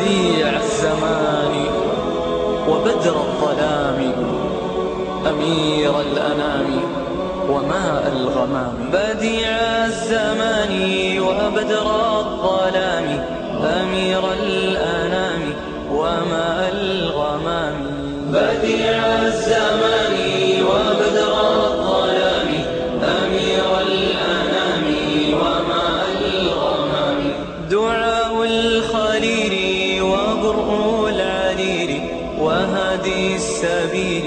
بديع الزمان وبدر الظلام أمير الأنام وماء الغمام. بديع الزمان وبدر الظلام أمير الأنام وماء الغمام وهدي السبيل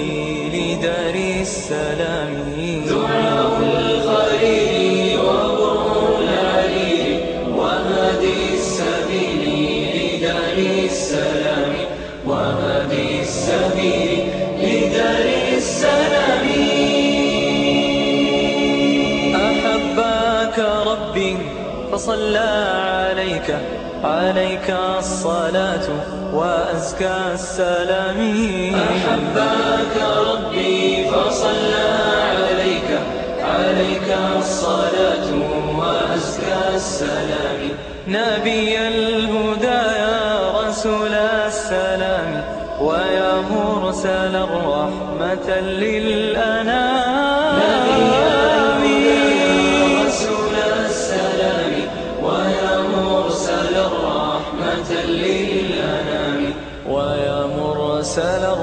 لدار السلام. دعاء الخليل وبرء العليل وهدي السبيل لدار السلام وهدي السبيل لدار السلام. أحبك ربي فصلى عليك. عليك الصلاة وأزكى السلام. أحبك ربي فصلى عليك عليك الصلاة وأزكى السلام. نبي الهدى يا رسول السلام ويا مرسل الرحمة للأنام.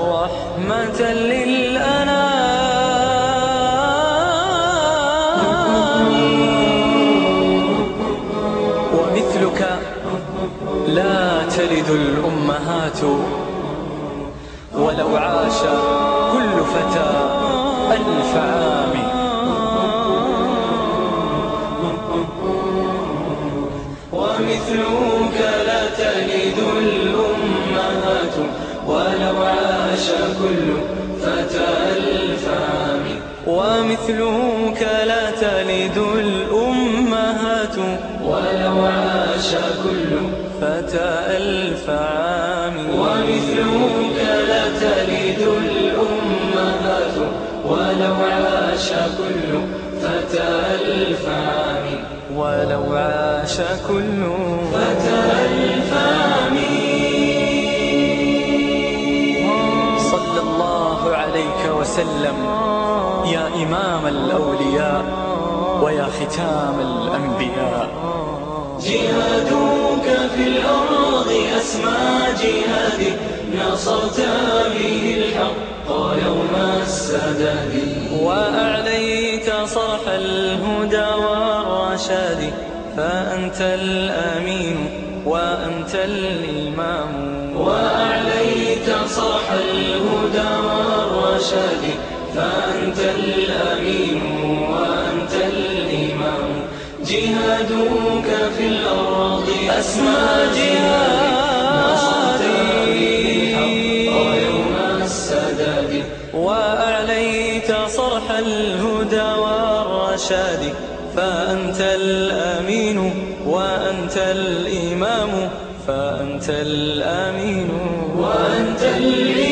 الرحمة للأنام. ومثلك لا تلد الأمهات ولو عاش كل فتى ألف عام. ومثلك لا تلد الأمهات ولو عاش كل فتى ألف عام ومثلك لا تلد الأمهات. ولو عاش كل فتى ألف عام ومثلك لا تلد الأمهات. ولو عاش كل فتى ألف عام ولو عاش كل فتى ألف وسلم يا إمام الأولياء ويا ختام الأنبياء. جهادك في الأرض أسمى جهادي نصرت به الحق يوم السداد. وأعليت صرح الهدى والرشاد فأنت الأمين وأنت الإمام. وأعليت صرح الهدى والرشاد فأنت الأمين وأنت الإمام. جهادك في الأرض أسمى جهاد. يوم السداد وأعليت صرح الهدى والرشاد. فأنت الأمين وأنت الإمام فأنت الأمين وأنت الإمام.